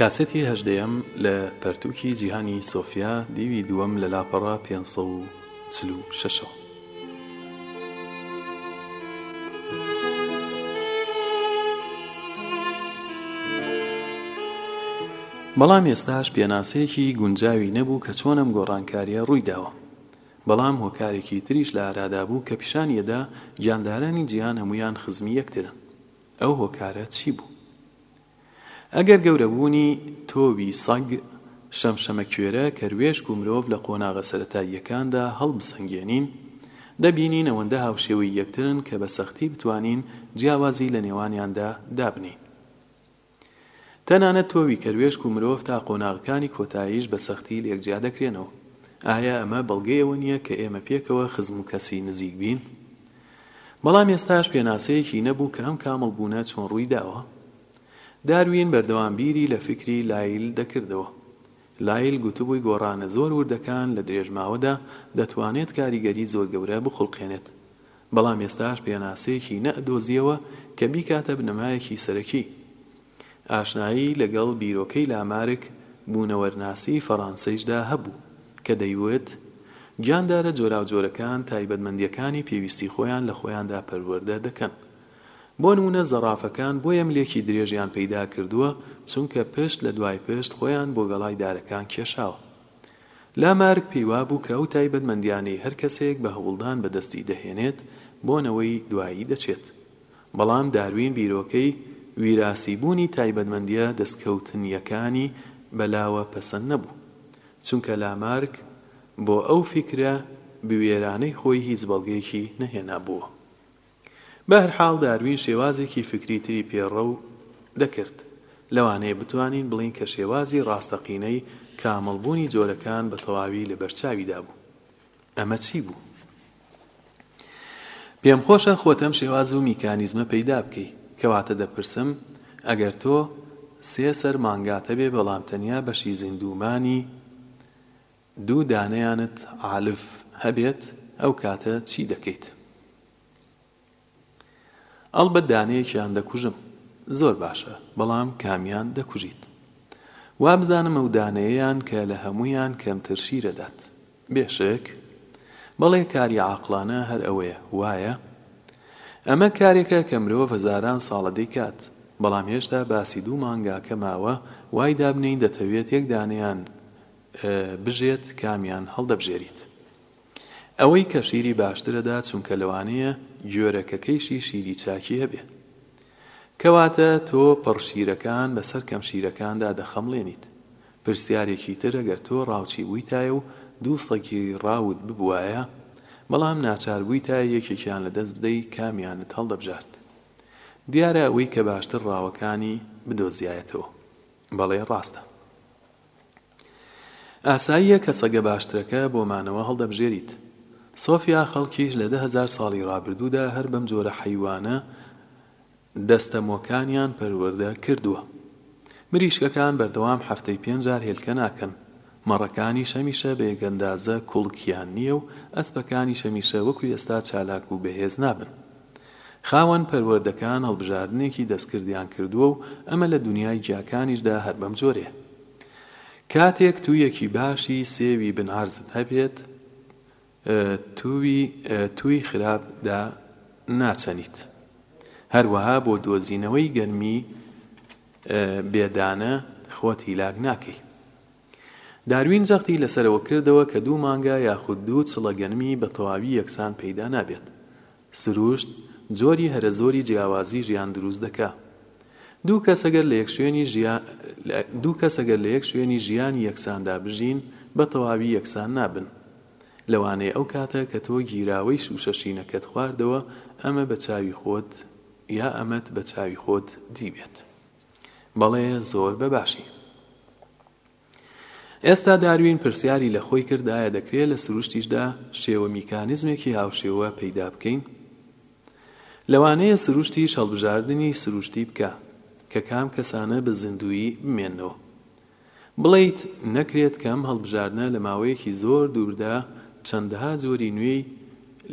کاسێتی هەژدەیەم لە پەرتووکی جیهانی سۆفیا دیوی دووەم لە لاپەڕە پێنج سەد و چل و شەشەوە. بەڵام ئێستاش پێناسەیەکی گونجاوی نەبوو کە چۆن ئەم گۆڕانکارییە ڕووی داوە. بەڵام هۆکارێکی تریش لە ئارادا بوو کە پیشانی ئەدا گیاندارانی جیهان هەموویان خزمی یەکترن. ئەو هۆکارە چی بوو؟ ئەگەر گەورەبوونی تۆوی سەگ، شەمشەمەکوێرە، کەروێشک و مرۆڤ لە قۆناغە سەرەتاییەکاندا هەڵبسەنگێنین، دەبینین ئەوەندە هاوشێوەی یەکترن کە بە سەختی بتوانین جیاوازی لە نێوانیاندا دابنێین. تەنانەت تۆوی کەروێشک و مرۆڤ تا قۆناغەکانی کۆتاییش بە سەختی لێک جیا دەکرێنەوە. ئایا ئەمە بەڵگەی ئەوە نییە کە ئێمە پێکەوە خزم و کەسی نزیک بین؟ بەڵام ئێستاش پێناسەیەکی نەبوو کە ئەم کامڵ بوونە چۆن ڕووی داوە. داروین بەردەوام بیری لە فیکری لایل دەکردەوە. لایل گوتبووی گۆڕانە زۆر وردەکان لە درێژماوەدا دەتوانێت کاریگەری زۆر گەورە بخولقێنێت. بەڵام ئێستاش پێناسەیەکی نەئەدۆزییەوە کە بیکاتە بنەمایەکی سەرەکی. ئاشنایی لەگەڵ بیرۆکەی لامارک بوونەوەرناسی فەڕانسەیشدا هەبوو، کە دەیوت، گیاندارە جۆراوجۆرەکان تایبەتمەندییەکانی پێویستی خۆیان لە خۆیاندا پەروەردە دەکەن. بۆ نموونە زەڕافەکان بۆیە ملێکی درێژیان پەیدا کردووە، چونکە پشت لە دوای پشت خۆیان بۆ گەڵای دارەکان کێشاوە. لامارک پێی وابوو کە ئەو تایبەتمەندیانەی هەر کەسێک بە هەوڵدان بەدەستی دەهێنێت، بۆ نەوەی دوایی دەچێت. بەڵام داروین بیرۆکەی ویراسیبوونی تایبەتمەندییە دەستکەوتنییەکانی بەلاوە پەسەند نەبوو، چونکە لامارک بۆ ئەو فیکرە بوێرانەی خۆی هیچ بەڵگەیەکی نەهێنابووە. بەهەرحاڵ، داروین شێوازێکی فیکری تری پێڕەو دەکرد، لەوانەیە بتوانین بڵێین کە شێوازی ڕاستەقینەی کامڵبوونی جۆرەکان بەتەواوی لەبەرچاویدا بوو. ئەمە چی بوو؟ پێم خۆشە خۆت ئەم شێواز و میکانیزمە پەیدا بکەی. کەواتە دەپرسم، ئەگەر تۆ سێ سەر مانگات هەبێ بەڵام تەنیا بەشی زیندوومانی دوو دانەیانت، عالف، هەبێت، ئەو کاتە چی دەکەیت؟ ئەڵبەت دانەیەکیان دەکوژم زۆر باشە بەڵام کامیان دەکوژیت وابزانم ئەو دانەیەیان کە لە هەموویان کەمتر شیرەدات بێشک بەڵێ کاری عاقڵانە هەر ئەوەیە وایە ئەمە کارێکە کە مرۆڤ هەزاران ساڵە دەیکات بەڵام هێشتا باسی دوو مانگاکە ماوە وای دابنێین دەتەوێت یەک دانەیان بژێت کامیان هەڵدەبژێریت. ئەوەی کە شیری باشترە دا چونکە لەوانەیە گۆرەکەکەیشی شیری چاکی هەبێ کەواتە تۆ پڕ شیرەکان بەسەر کەم شیرەکاندا دەخەمڵێنیت پرسیارێکی تر ئەگەر تۆ ڕاوچی بوویتایە و دوو سەگی ڕاوت ببوایە بەڵام ناچار بوویتایە یەکێکیان لە دەست بدەی کامیانت هەڵدەبژارد دیارە ئەوەی کە باشتر ڕاوەکانی بدۆزیایەتەوە بەڵێ ڕاستە. ئاساییە کە سەگە باشترەکە بۆ مانەوە هەڵدەبژێریت. سۆفیا خەڵکیش لە دە هەزار ساڵی ڕابردوودا هەر بەم جۆرە حەیوانە دەستەمۆکانیان پەروەردە کردووە. مریشکەکان بەردەوام هەفتەی پێنج جار هێلکە ناکەن. مەڕەکانیش هەمیشە بە یەک ئەندازە کوڵکیان نییە و ئەسپەکانیش هەمیشە وەکوو ئێستا چالاک و بەهێز نابن. خاوەن پەروەردەکان هەڵبژاردنێکی دەستکردیان کردووە و ئەمە لە دونیای جیاکانیشدا هەر بەم جۆرەیە. کاتێک توویەکی باشی سێوی بن عەرزت هەبێت، تووی تووی خراپ دا ناچەنیت. هەروەها بۆ دۆزینەوەی گەرمی بێ دانە خۆت هیلاک ناکەی. داروین جەختی لەسەرەوە کردەوە کە دوو مانگا یاخود دوو چڵە گەنمی بە تەواوی یەکسان پەیدا نابێت. سروشت جۆری هەرە زۆری جیاوازی ژیان دروست دەکا. دوو کەس ئەگەر لە یەک شوێنی ژیا دوو کەس ئەگەر لە یەک شوێنی ژیانی یەکساندا بژین بە تەواوی یەکسان نابن. لەوانەیە ئەو کاتە کە تۆ گیراوەی شووشە شینەکەت خواردەوە ئەمە بە چاوی خۆت یا ئەمەت بە چاوی خۆت دیبێت. بەڵێ زۆر بە باشی. ئێستا داروین پرسیاری لە خۆی کرد ئایا دەکرێ لە سروشتیشدا شێوە میکانیزمێکی هاوشێوە پەیدا بکەین؟ لەوانەیە سروشتیش هەڵبژاردنی سروشتی بکا کە کام کەسانە بە زیندوویی بمێننەوە. بڵێیت نەکرێت کە ئەم هەڵبژاردنە لە ماوەیەکی زۆر دووردا چەندەها جۆری نوێی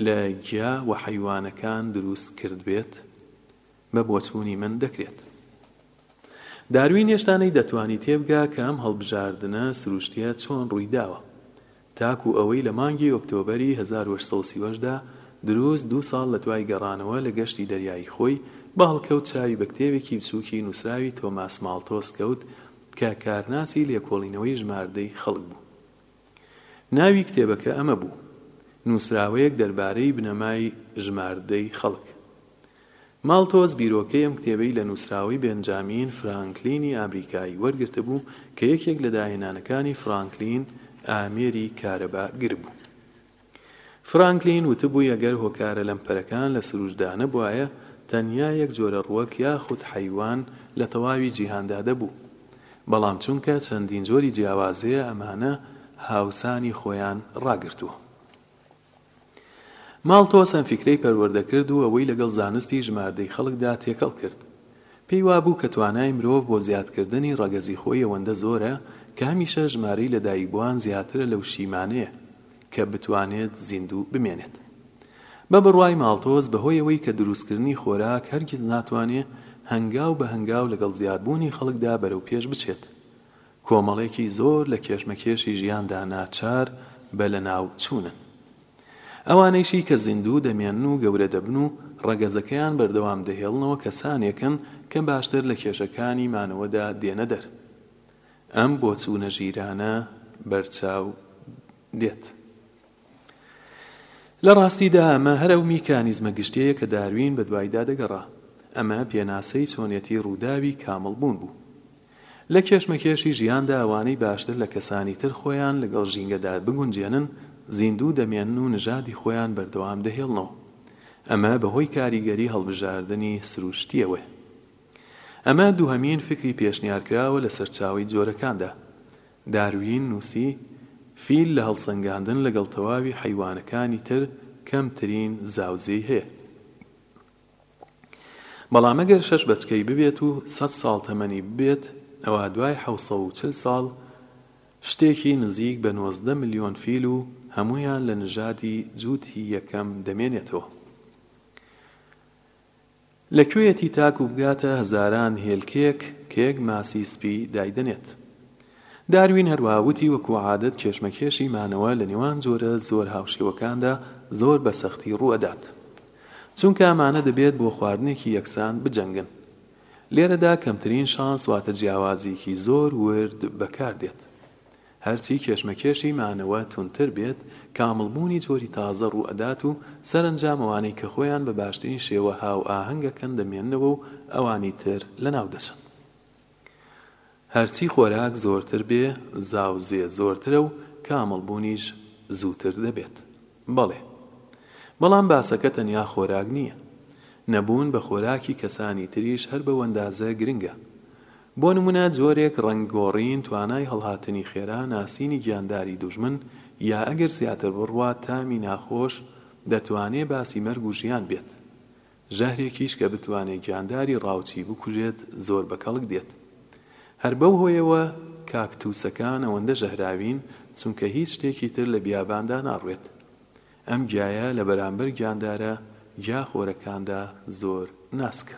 لە گیا وحەیوانەکان دروست کردبێت؟ بە بۆچوونی من دەکرێت. داروین هێشتا نەیدەتوانی تێبگا کە ئەم هەڵبژاردنە سروشتییە چۆن ڕوویداوە. تاکوو ئەوەی لە مانگی ئۆکتۆبەری هەزار و هەشت سەد و سی و هەشت دا، دروست دوو ساڵ لە دوای گەڕانەوە لە گەشتی دەریایی خۆی، بە هەڵکەوت چاوی بە کتێبێکی بچووکی نووسراوی تۆماس ماڵتۆس کەوت کە کارناسی لێکۆڵینەوەی ژماردەی خەڵک بوو. ناوی کتێبەکە ئەمە بوو، نووسراوەیەک دەربارەی بنەمای ژماردەی خەڵک. ماڵتۆز بیرۆکەی ئەم کتێبەی لە نووسراوەی بێنجامین فرانکلینی ئامریکایی وەرگرتبوو کە یەکێک لە داهێنانەکانی فرانکلین ئامێری کارەبا گر بوو. فرانکلین وتبووی ئەگەر هۆکارە لەمپەرەکان لە سروشتدا نەبوایە، تەنیا یەک جۆرە ڕووەک یاخود حەیوان لە تەواوی جیهاندا دەبوو. بەڵام چونکە چەندین جۆری جیاوازەیە ئەمانە هاوسانی خۆیان ڕاگرتووە. ماڵتۆس ئەم فیکرەی پەروەردە کرد و ئەوەی لەگەڵ زانستی ژماردەی خەڵکدا تێکەڵ کرد. پێی وابوو کە توانای مرۆڤ بۆ زیادکردنی ڕەگەزی خۆی ئەوەندە زۆرە کە هەمیشە ژمارەی لەدایکبووان زیاترە لەو شیمانەیە کە بتوانێت زیندوو بمێنێت. بە بڕوای ماڵتۆز بەهۆی ئەوەی کە دروستکردنی خۆراک هەرگیز ناتوانێت هەنگاو بە هەنگاو لەگەڵ زیادبوونی خەڵکدا بەرەوپێش بچێت، کۆمەڵێکی زۆر لە کێشمەکێشی ژیاندا ناچار بە لەناوچوونن. ئەوانەیشی کە زیندوو دەمێنن و گەورە دەبن و ڕەگەزەکەیان بەردەوام دەهێڵنەوە کەسانێکن کە باشتر لە کێشەکانی مانەوەدا دێنەدەر. ئەم بۆچوونە ژیرانە بەرچاو دێت. لە ڕاستیدا ئەمە هەر ئەو میکانیزمە گشتیەیە کە داروین بە دوایدا دەگەڕا. ئەمە پێناسەی چۆنێتی ڕووداوی کامڵ بوون بوو. لە کێشمەکێشی ژیاندا ئەوانەی باشتر لە کەسانی تر خۆیان لەگەڵ ژینگەدا بگونجێنن زیندوو دەمێنن و نژادی خۆیان بەردەوام دەهێڵنەوە. ئەمە بەهۆی کاریگەری هەڵبژاردنی سروشتیەوەیە. ئەمە دووهەمین فکری پێشنیارکراوە لە سەرچاوەی جۆرەکاندا. داروین نووسی، فیل لە هەڵسەنگاندن لەگەڵ تەواوی حەیوانەکانی تر کەمترین زاوزێی هەیە. بەڵام ئەگەر شەش بەچکەی ببێت و سەد ساڵ تەمەنی ببێت، ئەوا دوای حەوت سەد و چل ساڵ شتێکی نزیک بە نۆزدە ملیۆن فیل و هەموویان لە نژادی جووتی یەکەم دەمێنێتەوە. لە کوێیەتی تاکو بگاتە هەزاران هێلکەیەک کە یەک ماسی سپی دایدەنێت. داروین هەروەها وتی وەکو عادەت کێشمەکێشی مانەوە لە نێوان جۆرە زۆر هاوشێوەکاندا زۆر بە سەختی ڕووئەدات. چونکە ئەمانە دەبێت بۆ خواردنێکی یەکسان بجەنگن. لێرەدا کەمترین شانس واتە جیاوازییەکی زۆر ورد بەکاردێت. هەرچی کێشمەکێشی مانەوە توندتر بێت، کامڵبوونی جۆری تازە ڕووئەدات و سەرەنجام ئەوانەی کە خۆیان بە باشترین شێوە هاوئاهەنگ ئەکەن دەمێننەوە و ئەوانی تر لەناو دەچن. هەرچی خۆراک زۆرتر بێ، زاوزێ زۆرترە و کامڵبوونیش زووتر دەبێت. بەڵێ. بەڵام باسەکە تەنیا خۆراک نییە. نەبوون بە خۆراکی کەسانی تریش هەر بەوەندازە گرنگە. بۆ نموونە جۆرێک ڕەنگ گۆڕین توانای هەڵهاتنی خێرا، ناسینی گیانداری دوژمن، یا ئەگەر زیاتر بڕوات تامی ناخۆش دەتوانێ باسی مەرگ و ژیان بێت. ژەهرێکیش کە بتوانێ گیانداری ڕاوچی بکوژێت زۆر بە کەڵک دێت. هەر بەو هۆیەوە کاکتووسەکان ئەوەندە ژەهراوین چونکە هیچ شتێکی تر لە بیاباندا ناڕوێت. ئەم گیایە لە بەرامبەر گیاندارە گیاخۆرەکاندا زۆر ناسکە.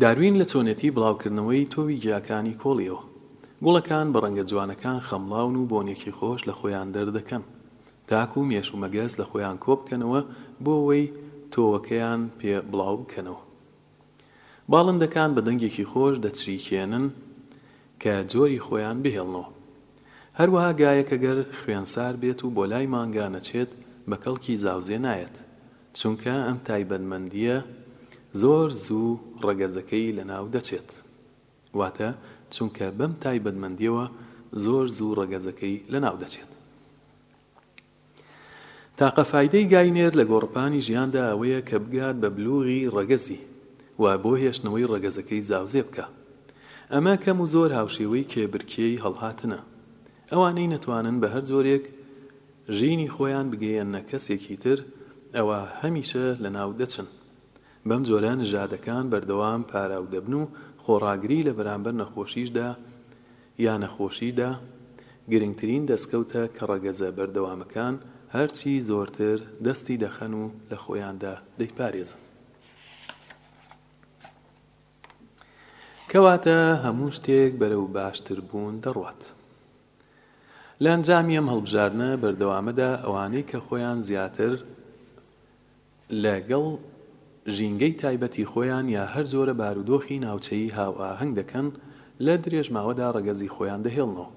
داروین لە چۆنێتی بڵاوکردنەوەی تۆوی گیاکانی کۆڵیەوە. گوڵەکان بە ڕەنگە جوانەکان خەمڵاون و بۆنێکی خۆش لە خۆیان دەردەکەن تاکو مێش و مەگەز لە خۆیان کۆبکەنەوە بۆوەی تۆوەکەیان پێ بڵاوبکەنەوە. باڵندەکان بە دەنگێکی خۆش دەچریکێنن کە جۆری خۆیان بهێڵنەوە. هەروەها گایەک ئەگەر خوێنسار بێت و بۆ لای مانگا نەچێت بە کەڵکی زاوزێ نایەت چونکە ئەم تایبەتمەندییە زۆر زوو ڕەگەزەکەی لەناو دەچێت واتە چونکە بەم تایبەتمەندییەوە زۆر زوو ڕەگەزەکەی لەناو دەچێت. تاقە فایدەی گاینێر لە گۆڕەپانی ژیاندا ئەوەیە کە بگات بە بلوغی ڕەگەزی و بۆ هێشتنەوەی ڕەگەزەکەی زاوزێ بکا. ئەمە کەم و زۆر هاوشێوەی کێبرکێی هەڵهاتنە. ئەوانەی نەتوانن بە هەر جۆرێک ژینی خۆیان بگەیەننە کەسێکی تر ئەوا هەمیشە لەناو دەچن. بەم جۆرە نژادەکان بەردەوام پاراو دەبن و خۆڕاگری لە بەرامبەر نەخۆشیشدا یا نەخۆشیدا گرنگترین دەستکەوتە کە ڕەگەزە بەردەوامەکان هەرچی زۆرتر دەستی دەخەن و لە خۆیاندا دەیپارێزن. کەواتە هەموو شتێک بەرەو باشتر بوون دەڕوات. لە ئەنجامی ئەم هەڵبژاردنە بەردەوامەدا ئەوانەی کە خۆیان زیاتر لە گەڵ ژینگەی تایبەتی خۆیان یا هەر جۆرە بارودۆخی ناوچەیی هاوئاهەنگ دەکەن لە درێژماوەدا ڕەگەزی خۆیان دەهێڵنەوە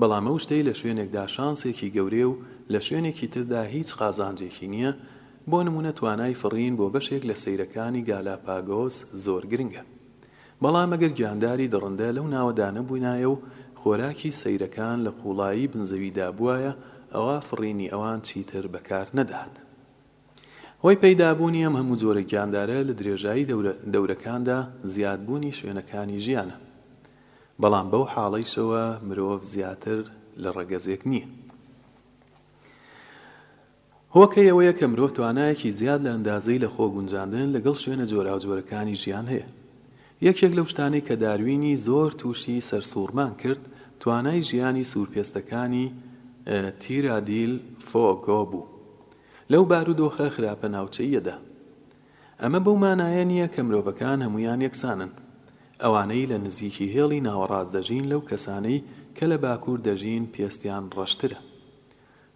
بەڵام ئەو شتەی لە شوێنێکدا شانسێکی گەورەیە و لە شوێنێکی تردا هیچ قازانجێکی نییە، بۆ نموونە توانای فڕین بۆ بەشێک لە سەیرەکانی گالاپاگۆس زۆر گرنگە. بەڵام ئەگەر گیانداری دڕندە لەو ناوەدا نەبوونایە و خۆراکی سەیرەکان لە قووڵایی بنزەویدا بووایە، ئەوا فڕینی ئەوان چیتر بەکار نەدەهات. هۆی پەیدابوونی ئەم هەموو جۆرە گیاندارە لە درێژایی دەورەکاندا زیادبوونی شوێنەکانی ژیانە، بەڵام بەو حاڵەیشەوە مرۆڤ زیاتر لە ڕەگەزێک نییە. هۆکەی ئەوەیە کە مرۆڤ توانایەکی زیاد لە ئەندازەی لە خۆ گونجاندن لەگەڵ شوێنە جۆراوجۆرەکانی ژیان هەیە. یەکێک لەو شتانەی کە داروینی زۆر تووشی سەرسووڕمان کرد توانای ژیانی سوورپێستەکانی تیرادیل فۆگۆ بوو لەو بارودۆخە خراپە ناوچەییەدا. ئەمە بەو مانایە نییە کە مرۆڤەکان هەموویان یەکسانن. ئەوانەی لە نزیکی هێڵی ناوەڕاست دەژین لەو کەسانەی کە لە باکوور دەژین پێستیان ڕەشترە.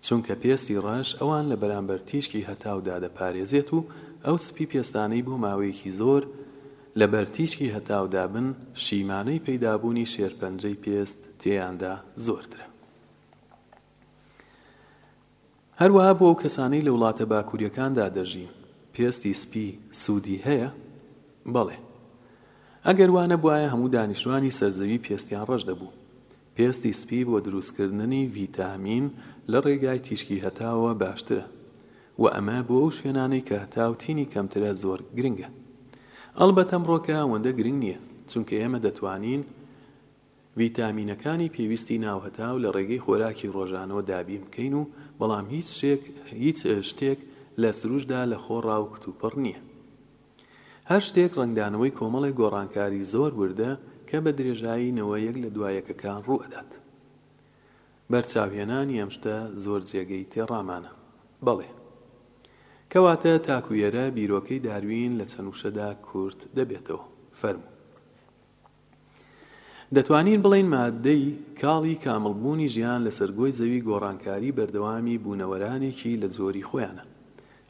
چونکە پێستی ڕەش ئەوان لە بەرامبەر تیشکی هەتاودا دەپارێزێت و ئەو سپی پێستانەی بۆ ماوەیەکی زۆر لە بەر تیشکی هەتاودا بن شیمانەی پەیدابوونی شێرپەنجەی پێست تێیاندا زۆرترە. هەروەها بۆ ئەو کەسانەی لە وڵاتە باکوورییەکاندا دەژین، پێستی سپی سوودی هەیە؟ بەڵێ. ئەگەر وا نەبوایە هەموو دانیشتوانی سەر زەوی پێستیان ڕەش دەبوو. پێستی سپی بۆ دروستکردنی ڤیتامین لە ڕێگای تیشکی هەتاوەوە باشترە. وە ئەمە بۆ ئەو شوێنانەی کە هەتاو تینی کەمترە زۆر گرنگە. ئەڵبەت ئەمڕۆکە ئەوەندە گرنگ نییە، چونکە ئێمە دەتوانین ڤیتامینەکانی پێویستی ناوهەتاو لە ڕێگەی خۆراکی ڕۆژانەوە دابین بکەین و بەڵام هیچ شێک هیچ شتێک لە سروشتدا لە خۆڕا و کتوپڕ نییە هەر شتێک ڕەنگدانەوەی کۆمەڵێک گۆڕانکاری زۆر وردە کە بە درێژایی نەوە یەک لە دوا یەکەکان ڕوو ئەدات بەرچاوهێنانی ئەم شتە زۆر جێگەی تێڕامانە بەڵێ کەواتە تاکو ئێرە بیرۆکەی داروین لە چەند وشەدا کورت دەبێتەوە فەرموو. دەتوانین بڵێین ماددەی کاڵی کامڵ بوونی ژیان لەسەر گۆی زەوی گۆڕانکاری بەردەوامی بوونەوەرانێکی لە جۆری خۆیانە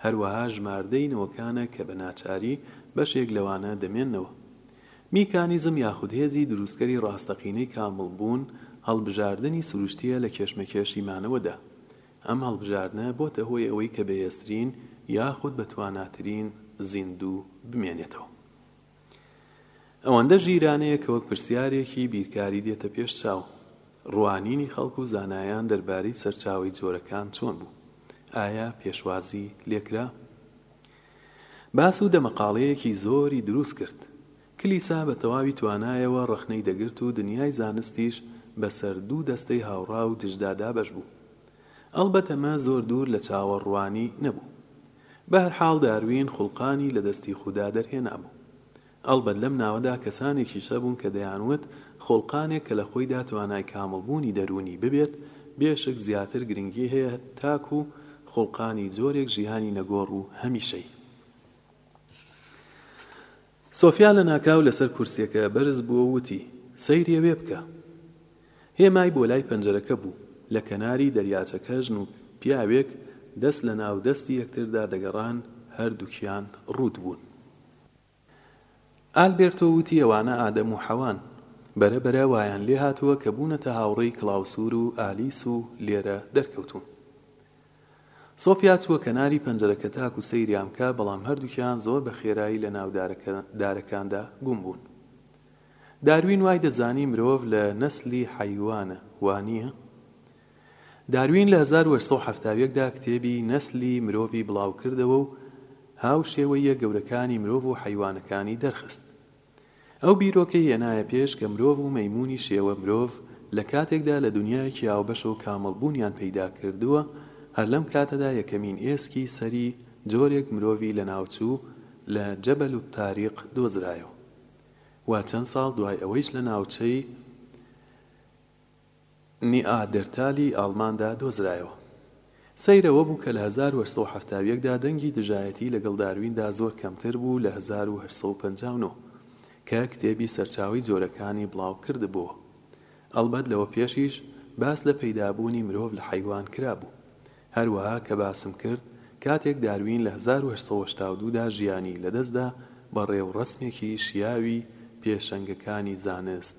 هەروەها ژماردەی نەوەکانە کە بە ناچاری بەشێک لەوانە دەمێنەوە میکانیزم یاخود هێزی دروستکەری ڕاستەقینەی کامڵ بوون هەڵبژاردنی سروشتیە لە کێشمەکێشی مانەوەدا ئەم هەڵبژاردنە بۆتە هۆی ئەوەی کە بەهێزترین یاخود بەتواناترین زیندوو بمێنێتەوە. ئەوەندە ژیرانەیە کە وەک پرسیارێکی بیرکاری دێتە پێش چاو، ڕوانینی خەڵک و زانایان دەربارەی سەرچاوەی جۆرەکان چۆن بوو؟ ئایا پێشوازی لێکرا؟ باس و دەمەقاڵێیەکی زۆری دروست کرد. کلیسا بە تەواوی توانایەوە ڕەخنەی دەگرت و دنیای زانستیش بە سەر دوو دەستەی هاوڕا و دژدا دابەش بوو. ئەڵبەت ئەمە زۆر دوور لە چاوەڕوانی نەبوو. بەهەرحاڵ داروین خوڵقانی لە دەستی خودا دەرهێنابوو. ئەڵبەت لەم ناوەدا کەسانێکیش هەبوون کە دەیانوت خوڵقانێک کە لە خۆیدا توانای کامڵبوونی دەروونی ببێت بێ شک زیاتر گرنگی هەیە تاکوو خوڵقانی جۆرێک ژیانی نەگۆڕ و هەمیشەیی. سۆفیا لەناکاو لەسەر کورسیەکە بەرز بووەو وتی، سەیری ئەوێ بکە. هێمای بۆ لای پەنجەرەکە بوو، لە کەناری دەریاچەکە ژن و پیاوێک دەست لەناو دەستی یەکتردا دەگەڕان هەردووکیان ڕووت بوون. ئالبێرتۆ وتی ئەوانە ئادەم و حەوان. بەرە بەرە وایان لێهاتووە کە بوونەتە هاوڕێی کڵاوسور و ئالیس و لێرە دەرکەوتوون. سۆفیا چووە کەناری پەنجەرەکە تاکو سەیریان بکا بەڵام هەردووکیان زۆر بە خێرایی لە ناو دارەکە دارەکاندا گوم بوون. داروین وای دەزانی مرۆڤ لە نەسلی حەیوانە وانیە؟ داروین لە هەزار و هەشت سەد و حەفتا و یەک دا کتێبی نەسلی مرۆڤی بڵاو کردەوە و هاوشێوەییە گەورەکانی مرۆڤ و حەیوانەکانی دەرخست. ئەو بیرۆکەی هێنایە پێش کە مرۆڤ و مەیموونی شێوە مرۆڤ لە کاتێکدا لە دونیایەکی هاوبەشە و کامڵ بوونیان پەیدا کردووە، هەر لەم کاتەدا یەکەمین ئێسکی سەری جۆرێک مرۆڤی لەناوچوو لە جەبەل الطاریق دۆزرایەوە و چەند ساڵ دوای ئەوەیش لە ناوچەی، نیئادرتالی ئاڵماندا دۆزرایەوە. سەیر ئەوە بوو کە لە هەزار و هەشت سەد و حەفتا و یەک دا دەنگی دژایەتی لەگەڵ دارویندا زۆر کەمتر بوو لە هەزار و هەشت سەد و پەنجا و نۆ کە کتێبی سەرچاوەی جۆرەکانی بڵاو کردبۆوە. ئەڵبەت لەوە پێشیش باس لە پەیدابوونی مرۆڤ لە حەیوان کرابوو. هەروەها کە باسم کرد کاتێک داروین لە هەزار و هەشت سەد و هەشتا و دوو دا ژیانی لەدەست دا بە ڕێوڕەسمێکی شیاوی پێشەنگەکانی زانست،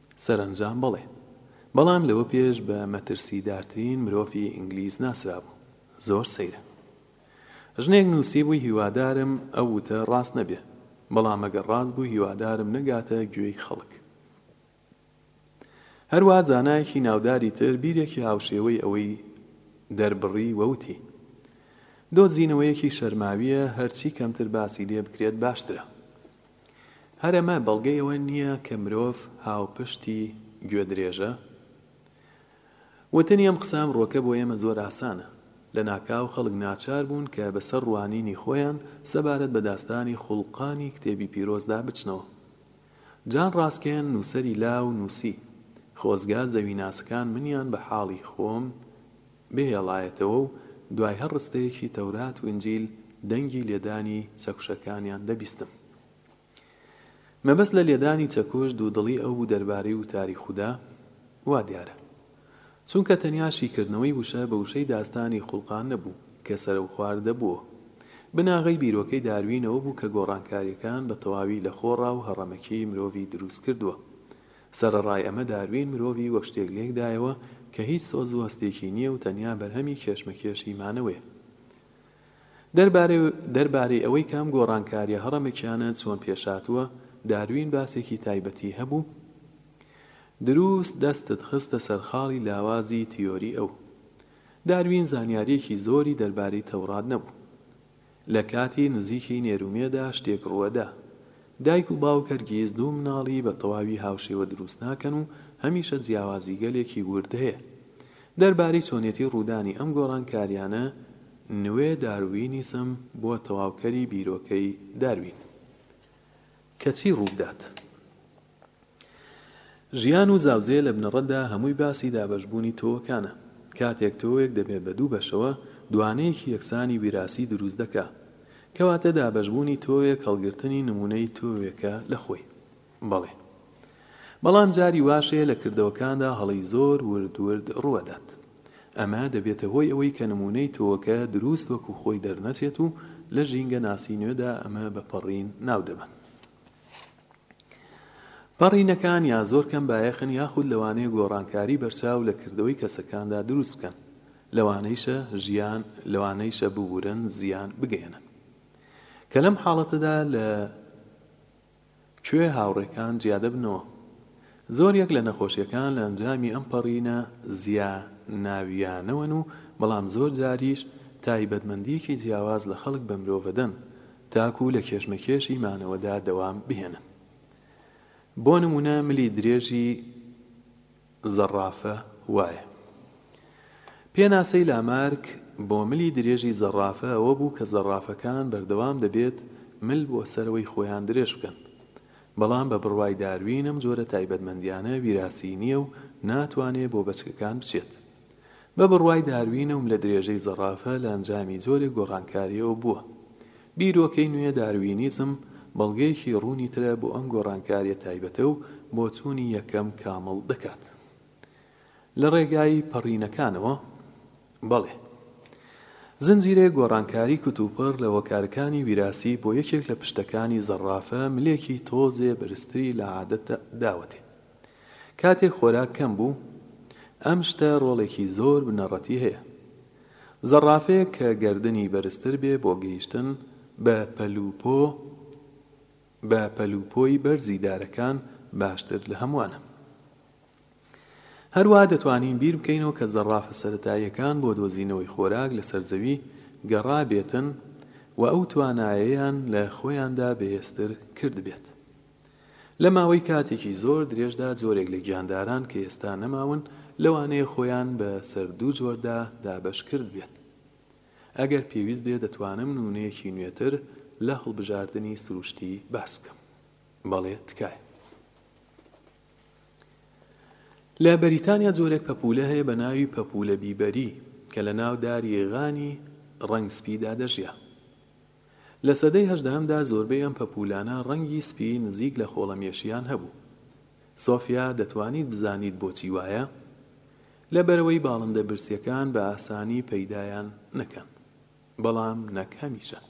سەرەنجام بەڵێ. بەڵام لەوە پێش بە مەترسیدارترین مرۆفی ئینگلیز ناسرابوو. زۆر سەیرە. ژنێک نووسیبووی هیوادارم ئەو وتە ڕاست نەبێ. بەڵام ئەگەر ڕاست بوو هیوادارم نەگاتە گوێی خەڵک. هەروا زانایەکی ناوداری تر بیرێکی هاوشێوەی ئەوەی دەربڕی و وتی، دۆزینەوەیەکی شەرماوییە هەرچی کەمتر باسی لێ بکرێت باشترە. هەر ئەمە بەڵگەی ئەوە نییە کە مرۆڤ هاوپشتی گوێدرێژە؟ وتنی ئەم قسە ئەمڕۆکە بۆ ئێمە زۆر ئاسانە. لەناکاو خەڵک ناچار بوون کە بەسەر ڕوانینی خۆیان سەبارەت بە داستانی خوڵقانی کتێبی پیرۆزدا بچنەوە. جان ڕاسکێن نووسەری لاو نووسی، خۆزگا زەویناسەکان منیان بە حاڵی خۆم بهێڵایەتەوە و دوای هەر ڕستەیەکی تەورات وئینجیل دەنگی لێدانی چەکوشەکانیان دەبیستم. مەبەست لە لێدانی چەکوش دوودڵی ئەو بوو دەربارەی وتاری خودا، وا دیارە. چونکە تەنیا شیکردنەوەی وشە بە وشەی داستانی خوڵقان نەبوو، کە سەرەوخوار دەبووەوە. بناغەی بیرۆکەی داروین ئەوە بوو کە گۆڕانکارییەکان بە تەواوی لە خۆڕا و هەڕەمەکی مرۆڤی دروست کردووە. سەرەڕای ئەمە داروین مرۆڤی وەک شتێک لێک دایەوە کە هیچ سۆز و هەستێکی نییە و تەنیا بەرهەمی کێشمەکێشی مانەوەیە. دەربارەی ئەوەی کە ئەم گۆڕانکارییە هەڕەمەکییانە چۆن پێشهاتووە، داروین باسێکی تایبەتی هەبوو، دروست دەستت خستە سەر خاڵی لاوازی تیۆری ئەو. داروین زانیارییەکی زۆری دەربارەی تەوڕات نەبوو. لە کاتی نزیکی نێرومێدا شتێک ڕووەدا. دایک و باوک هەرگیز دوو مناڵی بە تەواوی هاوشێوە دروست ناکەن و هەمیشە جیاوازیگەلێکی ورد هەیە. دەربارەی چۆنێتی ڕوودانی ئەم گۆڕانکاریانە، نوێ داروینیسم بووە تەواوکەری بیرۆکەی داروین. کە چی ڕووبدات ژیان و زاوزێ لە بنەڕەتدا هەمووی باسی دابەشبوونی تۆوەکانە، کاتێک تۆوێک دەبێت بە دوو بەشەوە دوانەیەکی یەکسانی ویراسی دروست دەکا. کەواتە دابەشبوونی تۆوێک هەڵگرتنی نموونەی تۆوێکە لە خۆی. بەڵێ. بەڵام جاری واشەیە لە کردەوەکاندا هەڵەی زۆر ورد ورد ڕووەدات. ئەمە دەبێتە هۆی ئەوەی کە نموونەی تۆوەکە دروست وەکو خۆی دەرنەچێت و لە ژینگە ناسی نوێدا ئەمە بە پەڕین ناودەبەن. پەڕینەکان یا زۆر کەم بایەخن یاخود لەوانەیە گۆڕانکاری بەرچاو لە کردەوەی کەسەکاندا دروست بکەن لەوانەیشە ژیان لەوانەیشە ببورن زیان بگەیەنن کە لەم حاڵەتەدا لە کوێ هاوڕێکان جیادەبنەوە؟ زۆر یەک لە نەخۆشیەکان لە ئەنجامی ئەم پەڕینە زیا ناویانەوەن و بەڵام زۆر جاریش تایبەت مەندیەکی جیاواز لە خەڵک بە مرۆڤە دەن تاکو لە کێشمە کێشی مانەوەدا دەوام بهێنن بۆ نمونە ملی درێژی زەڕافە وایە. پێناسەی لامارک بۆ ملی درێژی زەڕافە ئەوە بوو کە زەڕافەکان بەردەوام دەبێت مل بۆ سەرەوەی خۆیان درێژ بکەن. بەڵام بە بڕوای داروین ئەم جۆرە تایبەتمەندیانە ویراسی نییە و ناتوانێت بۆ بەچکەکان بچێت. بە بڕوای داروین ئەو ملە درێژەی زەڕافە لە ئەنجامی جۆرێک گۆڕانکارییەوە بووە. بیرۆکەی نوێ داروینیزم بەڵگەیەکی ڕوونی ترە بۆ ئەم گۆڕانکاریە تایبەتە و بۆچوونی یەکەم کامڵ دەکات لە ڕێگای پەڕینەکانەوە، بەڵێ زنجیرەیەک گۆڕانکاری کوتوپڕ لە هۆکارەکانی ویراسی بۆ یەکێک لە پشتەکانی زەڕافە ملێکی تۆزێ بەرزتری لە عادەت داوەتێ. کاتێک خۆراک کەم بوو، ئەم شتە ڕۆڵێکی زۆر بنەڕەتی هەیە. زەڕافەیەک کە گەردنی بەرزتر بێ بۆ گەیشتن بە پەل و پۆ بە پەل و پۆی بەرزی دارەکان باشتر لە هەمووانە. هەروەها دەتوانین بیر بکەینەوە کە زەڕافە سەرەتاییەکان بۆ دۆزینەوەی خۆراک لەسەر زەوی گەڕابێتن و ئەو توانایەیان لە خۆیاندا بەهێزتر کردبێت. لە ماوەی کاتێکی زۆر درێژدا جۆرێک لە گیانداران کە ئێستا نەماون لەوانەیە خۆیان بە سەر دوو جۆردا دابەش کردبێت. ئەگەر پێویست بێ دەتوانم نونەیەکی نوێتر لە هەڵبژاردنی سروشتی باس بکەم. بەڵێ تکایە. لە بەریتانیا جۆرێک پەپولە هەیە بە ناوی پەپولە بیبەری کە لە ناو داری غانی ڕەنگ سپیدا دەژیا. لە سەدەی هەژدەهەمدا زۆربەی ئەم پەپوولانە ڕەنگی سپی نزیک لە خۆڵەمێشیان هەبوو. سۆفیا، دەتوانیت بزانیت بۆچی وایە؟ لەبەرئەوەی باڵندە برسییەکان بە ئاسانی پەیدایان نەکەن. بەڵام نەک هەمیشە.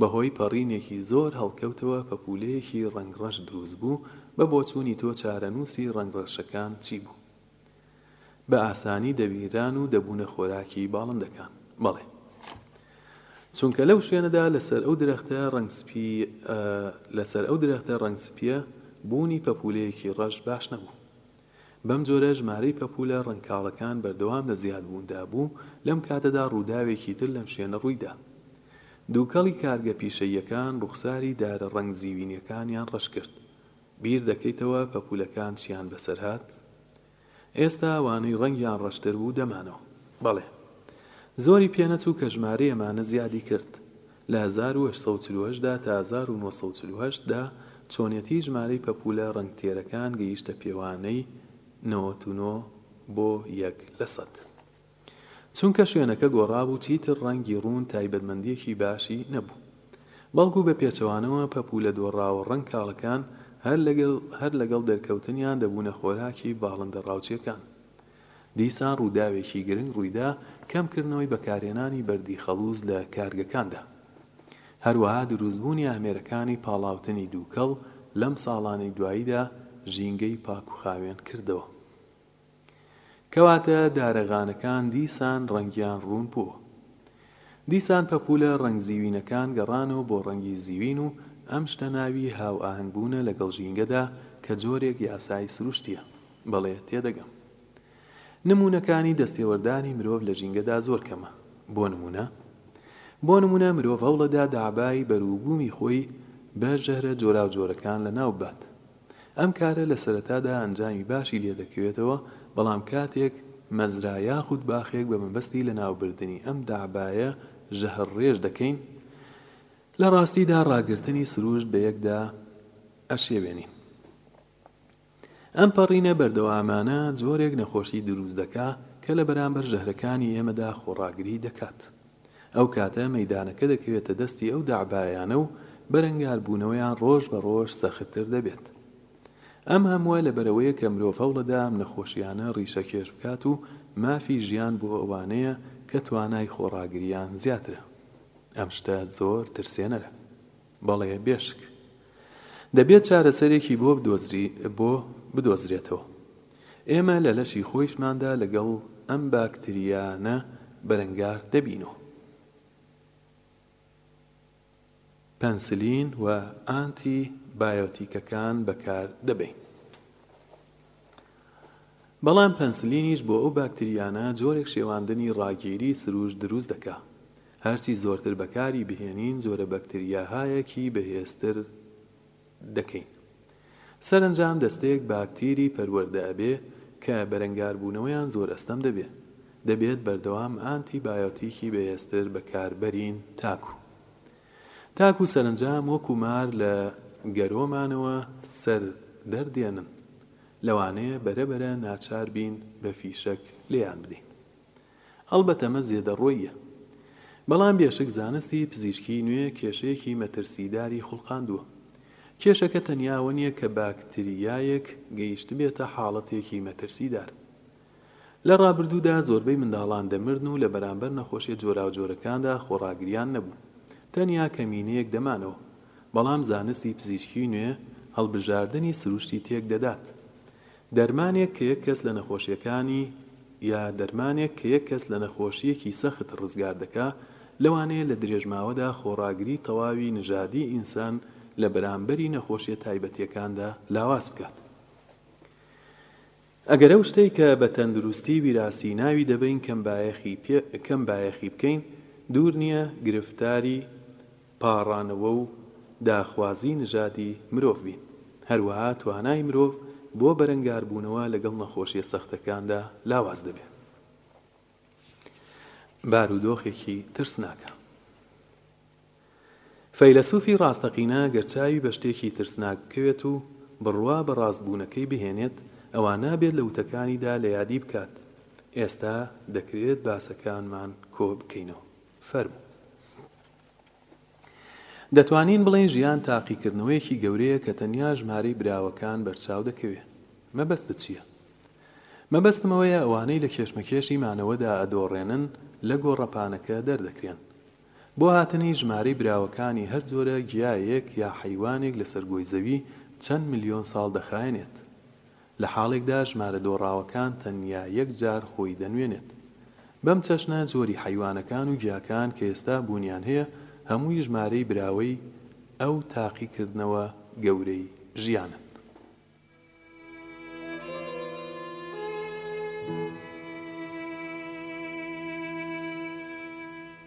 بەهۆی پەڕینێکی زۆر هەڵکەوتەوە پەپوولەیەکی ڕەنگڕەش دروست بوو، بە بۆچوونی تۆ چارەنووسی ڕەنگڕەشەکان چی بوو؟ بە ئاسانی دەبینران و دەبوونە خۆراکی باڵندەکان. بەڵێ. چونکە لەو شوێنەدا لەسەر ئەو درەختە ڕەنگ سپی لەسەر ئەو درەختە ڕەنگ سپییە بوونی پەپوولەیەکی ڕەش باش نەبوو. بەم جۆرە ژمارەی پەپوولە ڕەنگ کاڵەکان بەردەوام لە زیادبووندا بوو، لەم کاتەدا ڕووداوێکی تر لەم شوێنە ڕووی دا. دووکەڵی کارگە پیشەییەکان ڕووخساری دارە ڕەنگ زیوینەکانیان ڕەش کرد. بیر دەکەیتەوە پەپوولەکان چیان بەسەر هات؟ ئێستا ئەوانەی ڕەنگیان ڕەشتر بوو دەمانەوە. بەڵێ. زۆری پێ نەچوو کە ژمارەی ئەمانە زیادی کرد. لە هەزار و هەشت سەد و چل و هەشت دا تا هەزار و نۆ سەد و چل و هەشت دا چۆنێتیی ژمارەی پەپوولە ڕەنگ تێرەکان گەیشتە پێوانەی نەوەت و نۆ بۆ یەک لە سەد. چونکە شوێنەکە گۆڕابوو چیتر ڕەنگی ڕوون تایبەتمەندییەکی باشی نەبوو بەڵکو بە پێچەوانەوە پەپوولە دۆڕاوە ڕەنگ کاڵەکان هەر لەگەڵ دەرکەوتنیان دەبوونە خۆراکی باڵندە ڕاوچییەکان دیسان ڕووداوێکی گرنگ ڕوویدا کەمکردنەوەی بەکارهێنانی بەردی خەڵوز لە کارگەکاندا هەروەها دروستبوونی ئامێرەکانی پاڵاوتنی دووکەڵ لەم ساڵانەی دواییدا ژینگەی پاک و خاوێن کردەوە. کەواتە دارەغانەکان دیسان ڕەنگیان ڕوون بووە. دیسان پەپوولە ڕەنگ زیوینەکان گەڕانەوە بۆ ڕەنگی زیوین و ئەم شتە ناوی هاوئاهەنگ بوونە لەگەڵ ژینگەدا کە جۆرێک یاسای سروشتییە. بەڵێ تێدەگەم. نموونەکانی دەستێوەردانی مرۆڤ لە ژینگەدا زۆر کەمە. بۆ نموونە؟ بۆ نموونە مرۆڤ هەوڵەدا دەعبای بەروبوومی خۆی بە ژەهرە جۆراوجۆرەکان لەناو ببات. ئەم کارە لە سەرەتادا ئەنجامی باشی لێ دەکەوێتەوە، بەڵام کاتێک مەزرا یاخود باخێک بە مەبەستی لەناوبردنی ئەم دەعبایە ژەهر ڕێژ دەکەین، لە ڕاستیدا ڕاگرتنی سروشت بە یەکدا ئەشێوێنین. ئەم پەڕینە بەردەوامانە جۆرێک نەخۆشی دروست دەکا کە لە بەرامبەر ژەهرەکانی ئێمەدا خۆڕاگری دەکات. ئەو کاتە مەیدانەکە دەکەوێتە دەستی ئەو دەعبایانە و بەرەنگاربوونەوەیان ڕۆژ بە ڕۆژ سەختتر دەبێت. ئەم هەمووە لەبەرئەوەیە کە مرۆڤ هەوڵەدا ئەم نەخۆشیانە ڕیشەکێش بکات و مافی ژیان بۆ ئەوانەیە کە توانای خۆڕاگرییان زیاترە. ئەم شتە زۆر ترسێنەرە. بەڵێ بێشک دەبێت چارەسەرێکی بۆ بدۆزری بۆ بدۆزرێتەوە ئێمە لە لەشی خۆیشماندا لەگەڵ ئەم باکتریانە بەرەنگار دەبینەوە پەنسلین و ئانتی بایۆتیکەکان بەکار دەبەین. بەڵام پەنسلینیش بۆ ئەو باکتریانە جۆرێک شێواندنی ڕاگیری سروشت دروست دەکا هەرچی زۆرتر بەکاری بهێنین جۆرە بەکتریاهایەکی بەهێزتر دەکەین سەرەنجام دەستەیەک باکتیری پەروەردە ئەبێ کە بەرەنگاربوونەوەیان زۆر ئەستەم دەبێ دەبێت بەردەوام ئانتی بایۆتیکی بەهێزتر بەکاربەرین تاکو تاکو سەرەنجام وەکو مار لە گەرۆمانەوە سەر دەردێنن، لەوانەیە بەرە بەرە ناچار بین بە فیشەک لێیان بدەین. ئەڵبەت ئەمە زێدەڕۆییە. بەڵام بێشک زانستی پزیشکی نوێ کێشەیەکی مەترسیداری خوڵقاندووە. کێشەکە تەنیا ئەوە نییە کە باکتریایەک گەیشتبێتە حاڵەتێکی مەترسیدار. لە ڕابردوودا زۆربەی منداڵان دەمردن و لە بەرامبەر نەخۆشیە جۆراوجۆرەکاندا خۆڕاگریان نەبوو، تەنیا کەمینەیەک دەمانەوە، بەڵام زانستی پزیشکی نوێ هەڵبژاردنی سروشتی تێک دەدات. دەرمانێک کە یەک کەس لە نەخۆشیەکانی یا دەرمانێک کە یەک کەس لە نەخۆشیەکی سەخت ڕزگار دەکا، لەوانەیە لە درێژماوەدا خۆڕاگری تەواوی نژادی ئینسان لە بەرامبەری نەخۆشیە تایبەتیەکاندا لاواز بکات. ئەگەر ئەو شتەی کە بە تەندروستی ویراسی ناوی دەبەین کەم بایەخی بکەین، دوور نییە گرفتاری پاڕانەوە و داخوازی نژادی مرۆڤ بین. هەروەها توانای مرۆڤ بۆ بەرەنگاربوونەوە لەگەڵ نەخۆشییە سەختەکاندا لاواز دەبێت. بارودۆخێکی ترسناکە. فەیلەسوفی ڕاستەقینە گەر چاوی بە شتێکی ترسناک بکەوێت و بڕوا بە ڕاستبوونەکەی بهێنێت، ئەوا نابێت لە وتەکانیدا لە یادی بکات. ئێستا دەکرێت باسەکانمان کۆ بکەینەوە. فەرموو. دەتوانین بڵێین ژیان تاقیکردنەوەیەکی گەورەیە کە تەنیا ژمارەی براوەکان بەرچاو دەکەوێ. مەبەستت چییە؟ مەبەستم ئەوەیە ئەوانەی لە کێشمەکێشی مانەوەدا ئەدۆڕێنن لە گۆڕەپانەکە دەردەکرێن. بۆ هاتنی ژمارەی براوەکانی هەر جۆرە گیایەک یا حەیوانێک لەسەر گۆی زەوی چەند ملیۆن ساڵ دەخایەنێت. لە حاڵێکدا ژمارە دۆڕاوەکان تەنیا یەک جار خۆی دەنوێنێت. بەم چەشنە جۆری حەیوانەکان و گیاکان کە ئێستا بوونیان هەیە هەمووی ژمارەی براوەی ئەو تاقیکردنەوە گەورەی ژیانن.